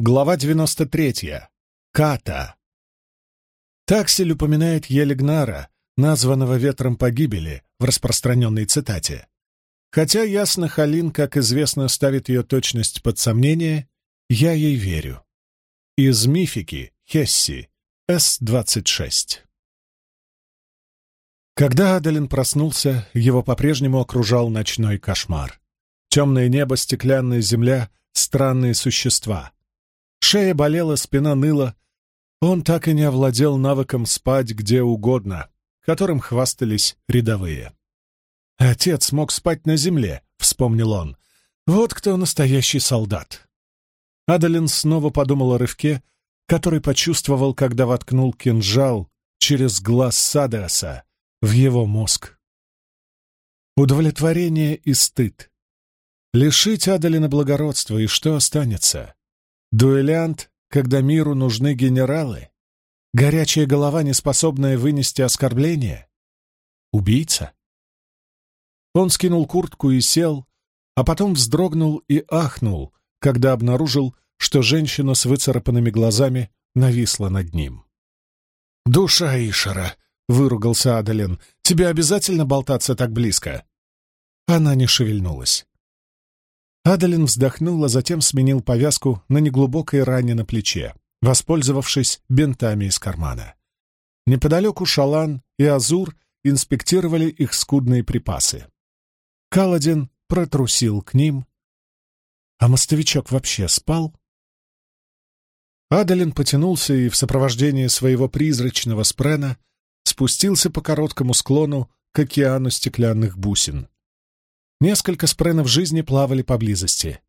Глава 93. Ката. Таксель упоминает Елигнара, названного ветром погибели, в распространенной цитате. Хотя ясно Халин, как известно, ставит ее точность под сомнение, я ей верю. Из мифики Хесси, С-26. Когда Адалин проснулся, его по-прежнему окружал ночной кошмар. Темное небо, стеклянная земля, странные существа. Шея болела, спина ныла. Он так и не овладел навыком спать где угодно, которым хвастались рядовые. «Отец мог спать на земле», — вспомнил он. «Вот кто настоящий солдат». Адалин снова подумал о рывке, который почувствовал, когда воткнул кинжал через глаз Садеаса в его мозг. Удовлетворение и стыд. Лишить Адалина благородства, и что останется? Дуэлянт, когда миру нужны генералы? Горячая голова, не способная вынести оскорбления? Убийца? Он скинул куртку и сел, а потом вздрогнул и ахнул, когда обнаружил, что женщина с выцарапанными глазами нависла над ним. «Душа Ишара!» — выругался Адалин. «Тебе обязательно болтаться так близко?» Она не шевельнулась. Адалин вздохнул, а затем сменил повязку на неглубокой ране на плече, воспользовавшись бинтами из кармана. Неподалеку Шалан и Азур инспектировали их скудные припасы. Каладин протрусил к ним. А мостовичок вообще спал? Адалин потянулся и в сопровождении своего призрачного спрена спустился по короткому склону к океану стеклянных бусин. Несколько спренов жизни плавали поблизости.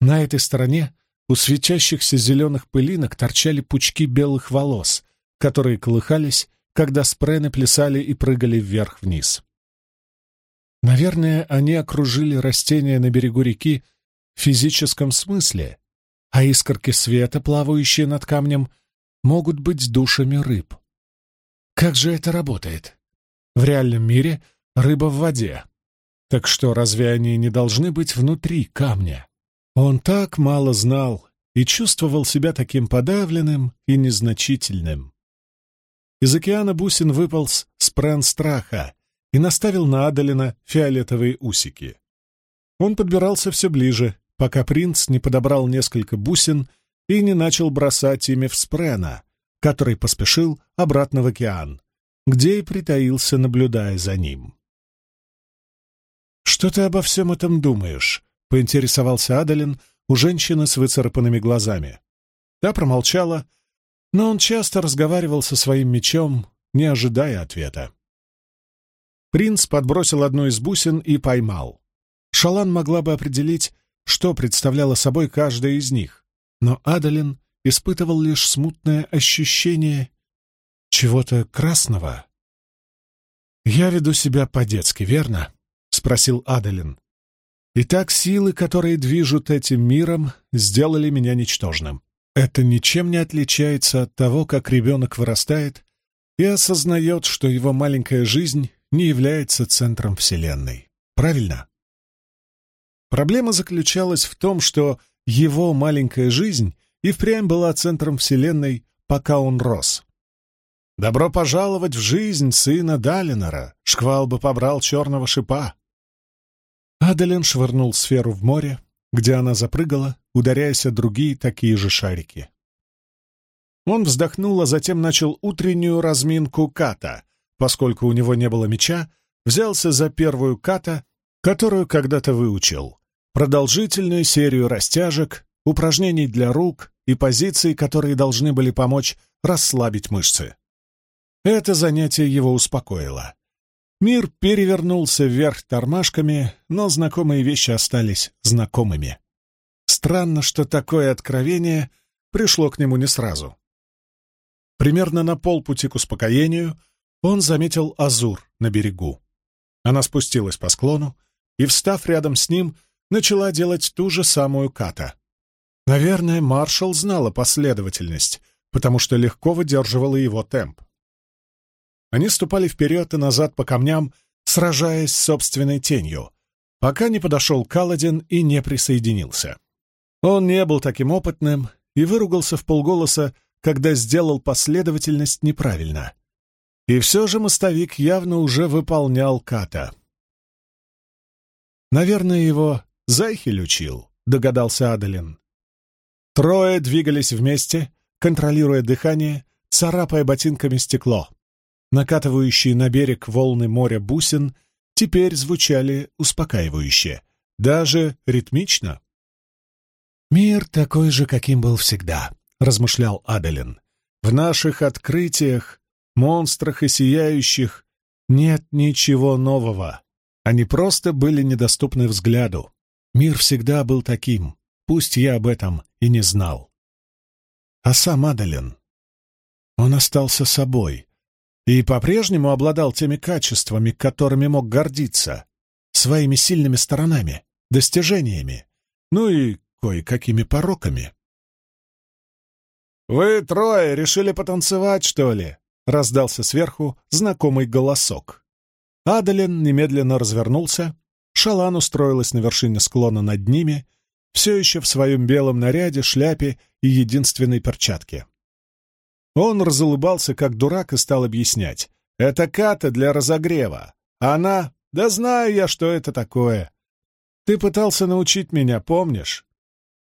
На этой стороне у светящихся зеленых пылинок торчали пучки белых волос, которые колыхались, когда спрены плясали и прыгали вверх-вниз. Наверное, они окружили растения на берегу реки в физическом смысле, а искорки света, плавающие над камнем, могут быть душами рыб. Как же это работает? В реальном мире рыба в воде, так что разве они не должны быть внутри камня? Он так мало знал и чувствовал себя таким подавленным и незначительным. Из океана бусин выполз спрен страха и наставил на Адалина фиолетовые усики. Он подбирался все ближе, пока принц не подобрал несколько бусин и не начал бросать ими в спрена, который поспешил обратно в океан, где и притаился, наблюдая за ним. «Что ты обо всем этом думаешь?» — поинтересовался Адалин у женщины с выцарапанными глазами. Та промолчала, но он часто разговаривал со своим мечом, не ожидая ответа. Принц подбросил одну из бусин и поймал. Шалан могла бы определить, что представляла собой каждая из них, но Адалин испытывал лишь смутное ощущение чего-то красного. «Я веду себя по-детски, верно?» — спросил Аделин. «Итак, силы, которые движут этим миром, сделали меня ничтожным. Это ничем не отличается от того, как ребенок вырастает и осознает, что его маленькая жизнь не является центром Вселенной. Правильно?» Проблема заключалась в том, что его маленькая жизнь и впрямь была центром Вселенной, пока он рос. «Добро пожаловать в жизнь сына Далинора!» Шквал бы побрал черного шипа. Адален швырнул сферу в море, где она запрыгала, ударяясь о другие такие же шарики. Он вздохнул, а затем начал утреннюю разминку ката, поскольку у него не было меча, взялся за первую ката, которую когда-то выучил. Продолжительную серию растяжек, упражнений для рук и позиций, которые должны были помочь расслабить мышцы. Это занятие его успокоило. Мир перевернулся вверх тормашками, но знакомые вещи остались знакомыми. Странно, что такое откровение пришло к нему не сразу. Примерно на полпути к успокоению он заметил Азур на берегу. Она спустилась по склону и, встав рядом с ним, начала делать ту же самую ката. Наверное, маршал знала последовательность, потому что легко выдерживала его темп. Они ступали вперед и назад по камням, сражаясь с собственной тенью, пока не подошел Каладин и не присоединился. Он не был таким опытным и выругался в полголоса, когда сделал последовательность неправильно. И все же мостовик явно уже выполнял ката. «Наверное, его Зайхель учил», — догадался Адалин. Трое двигались вместе, контролируя дыхание, царапая ботинками стекло. Накатывающие на берег волны моря бусин теперь звучали успокаивающе, даже ритмично. «Мир такой же, каким был всегда», — размышлял Аделин. «В наших открытиях, монстрах и сияющих нет ничего нового. Они просто были недоступны взгляду. Мир всегда был таким, пусть я об этом и не знал. А сам Адалин, он остался собой и по-прежнему обладал теми качествами, которыми мог гордиться, своими сильными сторонами, достижениями, ну и кое-какими пороками. «Вы трое решили потанцевать, что ли?» — раздался сверху знакомый голосок. Адалин немедленно развернулся, Шалан устроилась на вершине склона над ними, все еще в своем белом наряде, шляпе и единственной перчатке. Он разулыбался, как дурак, и стал объяснять. «Это ката для разогрева. Она... Да знаю я, что это такое. Ты пытался научить меня, помнишь?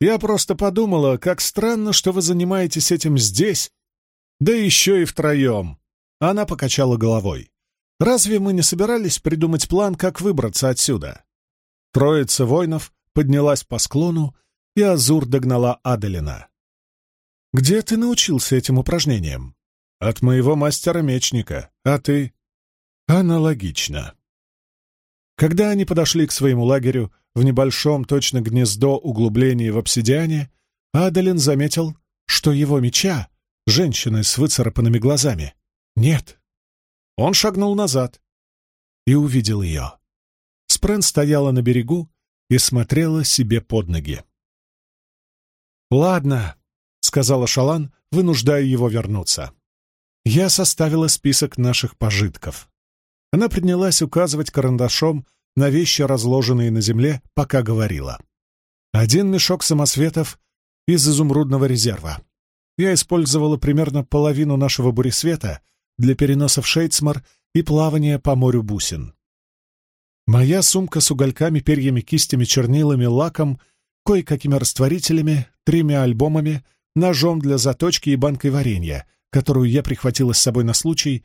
Я просто подумала, как странно, что вы занимаетесь этим здесь, да еще и втроем». Она покачала головой. «Разве мы не собирались придумать план, как выбраться отсюда?» Троица воинов поднялась по склону, и Азур догнала Аделина. «Где ты научился этим упражнениям?» «От моего мастера-мечника. А ты?» «Аналогично». Когда они подошли к своему лагерю в небольшом точно гнездо углублении в обсидиане, Адалин заметил, что его меча, женщины с выцарапанными глазами, нет. Он шагнул назад и увидел ее. Спрен стояла на берегу и смотрела себе под ноги. «Ладно», — сказала Шалан, вынуждая его вернуться. «Я составила список наших пожитков». Она принялась указывать карандашом на вещи, разложенные на земле, пока говорила. «Один мешок самосветов из изумрудного резерва. Я использовала примерно половину нашего буресвета для переноса в Шейцмар и плавания по морю бусин. Моя сумка с угольками, перьями, кистями, чернилами, лаком, кое-какими растворителями, тремя альбомами, ножом для заточки и банкой варенья, которую я прихватила с собой на случай,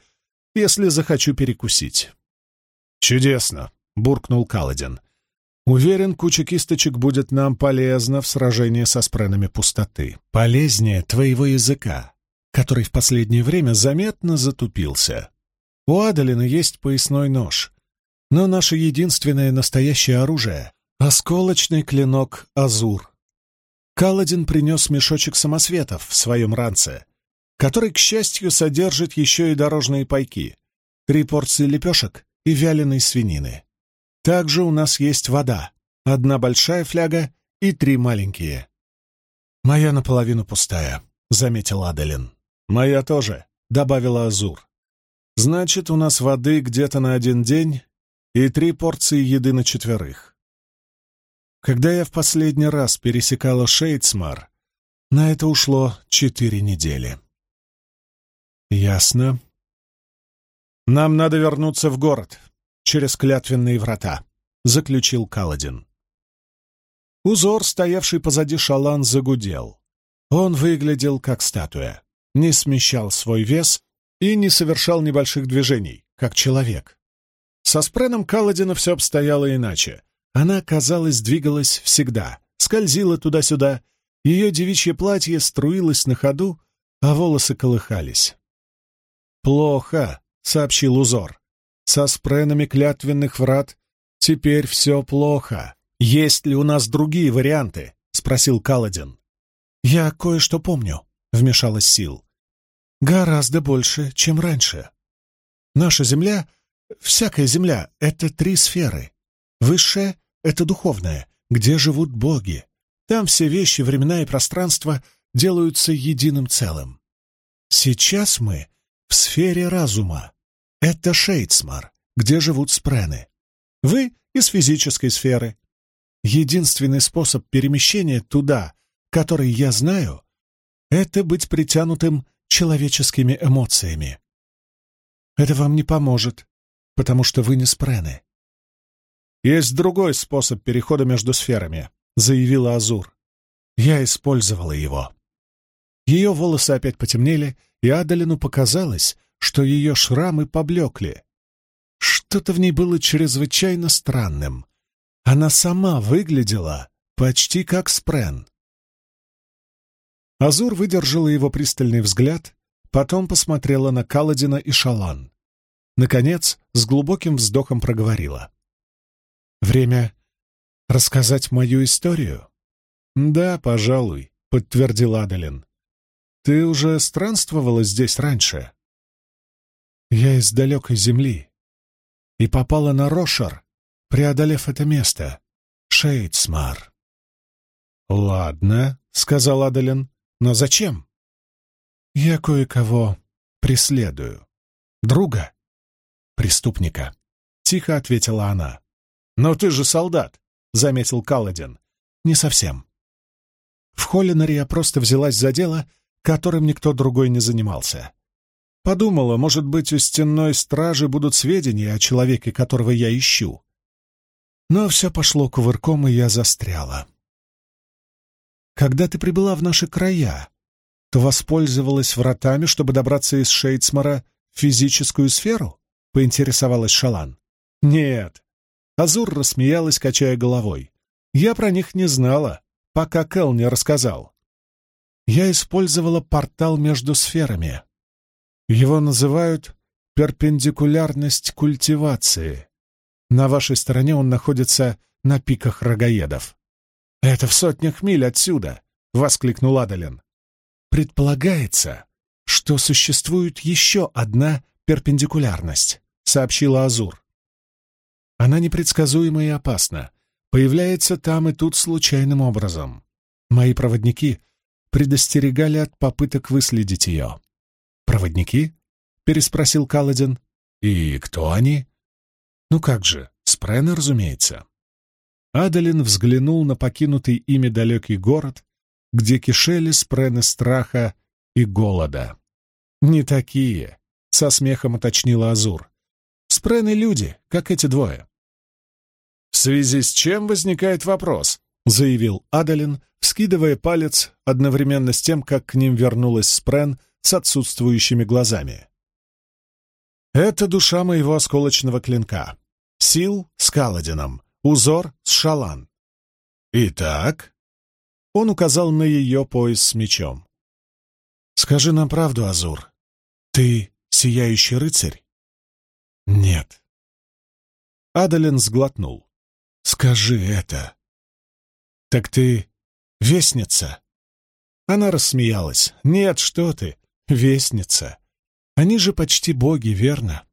если захочу перекусить. «Чудесно!» — буркнул Каладин. «Уверен, куча кисточек будет нам полезна в сражении со спренами пустоты. Полезнее твоего языка, который в последнее время заметно затупился. У Адалина есть поясной нож, но наше единственное настоящее оружие — осколочный клинок Азур. Каладин принес мешочек самосветов в своем ранце, который, к счастью, содержит еще и дорожные пайки, три порции лепешек и вяленой свинины. Также у нас есть вода, одна большая фляга и три маленькие. «Моя наполовину пустая», — заметил Аделин. «Моя тоже», — добавила Азур. «Значит, у нас воды где-то на один день и три порции еды на четверых. Когда я в последний раз пересекала Шейдсмар, на это ушло четыре недели. Ясно. Нам надо вернуться в город, через клятвенные врата, заключил Каладин. Узор, стоявший позади шалан, загудел. Он выглядел как статуя, не смещал свой вес и не совершал небольших движений, как человек. Со спреном Каладина все обстояло иначе. Она, казалось, двигалась всегда, скользила туда-сюда, ее девичье платье струилось на ходу, а волосы колыхались. «Плохо», — сообщил узор. «Со спренами клятвенных врат теперь все плохо. Есть ли у нас другие варианты?» — спросил Каладин. «Я кое-что помню», — вмешалась Сил. «Гораздо больше, чем раньше. Наша Земля Всякая земля — это три сферы. Высшая — это духовная, где живут боги. Там все вещи, времена и пространство делаются единым целым. Сейчас мы в сфере разума. Это Шейцмар, где живут спрены. Вы из физической сферы. Единственный способ перемещения туда, который я знаю, — это быть притянутым человеческими эмоциями. Это вам не поможет, потому что вы не спрены. Есть другой способ перехода между сферами, заявила Азур. Я использовала его. Ее волосы опять потемнели, и Адалину показалось, что ее шрамы поблекли. Что-то в ней было чрезвычайно странным. Она сама выглядела почти как Спрен. Азур выдержала его пристальный взгляд, потом посмотрела на Каладина и Шалан. Наконец, с глубоким вздохом проговорила. «Время рассказать мою историю?» «Да, пожалуй», — подтвердил Адалин. «Ты уже странствовала здесь раньше?» «Я из далекой земли и попала на Рошар, преодолев это место. Шейдсмар». «Ладно», — сказал Адалин, — «но зачем?» «Я кое-кого преследую. Друга, преступника», — тихо ответила она. «Но ты же солдат», — заметил Каладин. «Не совсем. В Холлинаре я просто взялась за дело, которым никто другой не занимался. Подумала, может быть, у стенной стражи будут сведения о человеке, которого я ищу. Но все пошло кувырком, и я застряла. Когда ты прибыла в наши края, то воспользовалась вратами, чтобы добраться из Шейдсмара в физическую сферу? — поинтересовалась Шалан. «Нет». Азур рассмеялась, качая головой. «Я про них не знала пока Кэл не рассказал. Я использовала портал между сферами. Его называют перпендикулярность культивации. На вашей стороне он находится на пиках рогаедов. «Это в сотнях миль отсюда!» — воскликнул Адалин. «Предполагается, что существует еще одна перпендикулярность», — сообщила Азур. «Она непредсказуема и опасна, появляется там и тут случайным образом. Мои проводники предостерегали от попыток выследить ее. «Проводники?» — переспросил Каладин. «И кто они?» «Ну как же, спрены, разумеется». Адалин взглянул на покинутый ими далекий город, где кишели спрены страха и голода. «Не такие», — со смехом уточнила Азур. «Спрены — люди, как эти двое. «В связи с чем возникает вопрос?» — заявил Адалин, вскидывая палец одновременно с тем, как к ним вернулась Спрен с отсутствующими глазами. «Это душа моего осколочного клинка. Сил с Каладином, узор с Шалан. Итак...» Он указал на ее пояс с мечом. «Скажи нам правду, Азур. Ты сияющий рыцарь?» «Нет». Адалин сглотнул. Скажи это. Так ты вестница? Она рассмеялась. Нет, что ты, вестница. Они же почти боги, верно?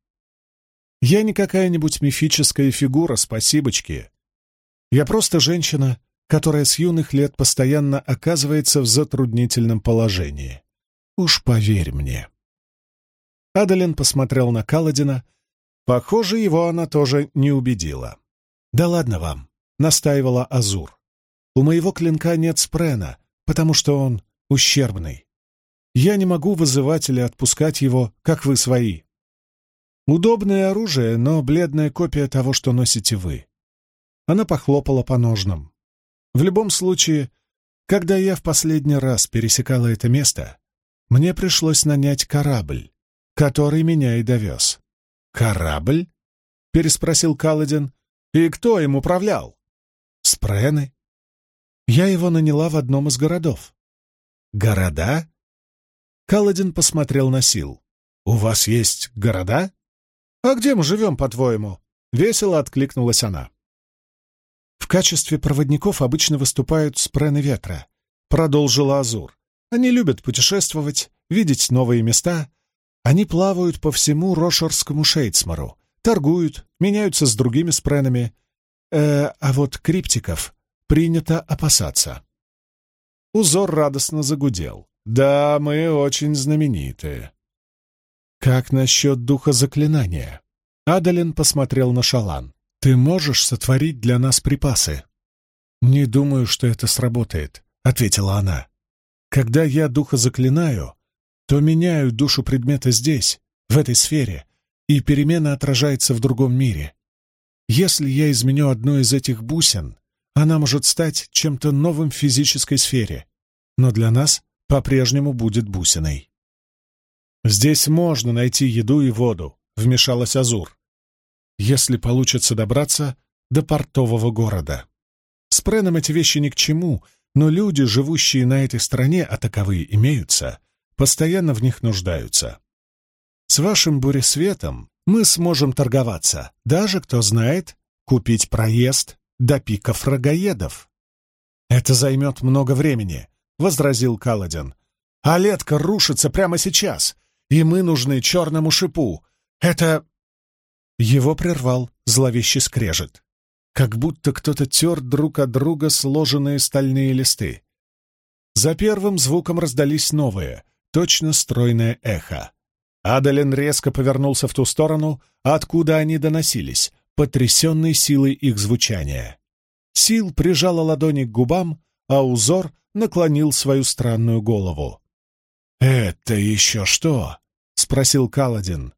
Я не какая-нибудь мифическая фигура, спасибочки. Я просто женщина, которая с юных лет постоянно оказывается в затруднительном положении. Уж поверь мне. Адалин посмотрел на Каладина. Похоже, его она тоже не убедила. «Да ладно вам», — настаивала Азур. «У моего клинка нет спрена, потому что он ущербный. Я не могу вызывать или отпускать его, как вы свои. Удобное оружие, но бледная копия того, что носите вы». Она похлопала по ножнам. «В любом случае, когда я в последний раз пересекала это место, мне пришлось нанять корабль, который меня и довез». «Корабль?» — переспросил Каладин. И кто им управлял? Спрены. Я его наняла в одном из городов. Города? Каладин посмотрел на Сил. У вас есть города? А где мы живем, по-твоему? Весело откликнулась она. В качестве проводников обычно выступают спрены ветра, продолжила Азур. Они любят путешествовать, видеть новые места. Они плавают по всему Рошерскому Шейцмару, торгуют, меняются с другими спренами. Э, а вот криптиков принято опасаться. Узор радостно загудел. «Да, мы очень знаменитые». «Как насчет духа заклинания?» Адалин посмотрел на Шалан. «Ты можешь сотворить для нас припасы?» «Не думаю, что это сработает», — ответила она. Когда я духа заклинаю, то меняю душу предмета здесь, в этой сфере, и перемена отражается в другом мире. Если я изменю одну из этих бусин, она может стать чем-то новым в физической сфере, но для нас по-прежнему будет бусиной. «Здесь можно найти еду и воду», — вмешалась Азур. «Если получится добраться до портового города. С Преном эти вещи ни к чему, но люди, живущие на этой стороне, а таковые имеются, постоянно в них нуждаются. С вашим буресветом мы сможем торговаться, даже, кто знает, купить проезд до пиков рогаедов. «Это займет много времени», — возразил Каладин. «А летка рушится прямо сейчас, и мы нужны черному шипу. Это...» Его прервал зловещий скрежет как будто кто-то тер друг от друга сложенные стальные листы. За первым звуком раздались новые, точно стройное эхо. Адален резко повернулся в ту сторону, откуда они доносились, потрясенный силой их звучания. Сил прижала ладони к губам, а узор наклонил свою странную голову. «Это еще что?» — спросил Каладин.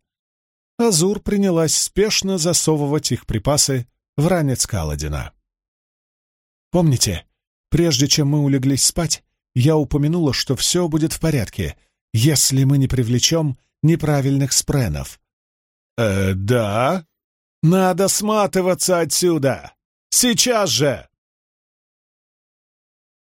Азур принялась спешно засовывать их припасы в ранец Каладина. «Помните, прежде чем мы улеглись спать, я упомянула, что все будет в порядке, если мы не привлечем неправильных спренов». «Э, да?» «Надо сматываться отсюда! Сейчас же!»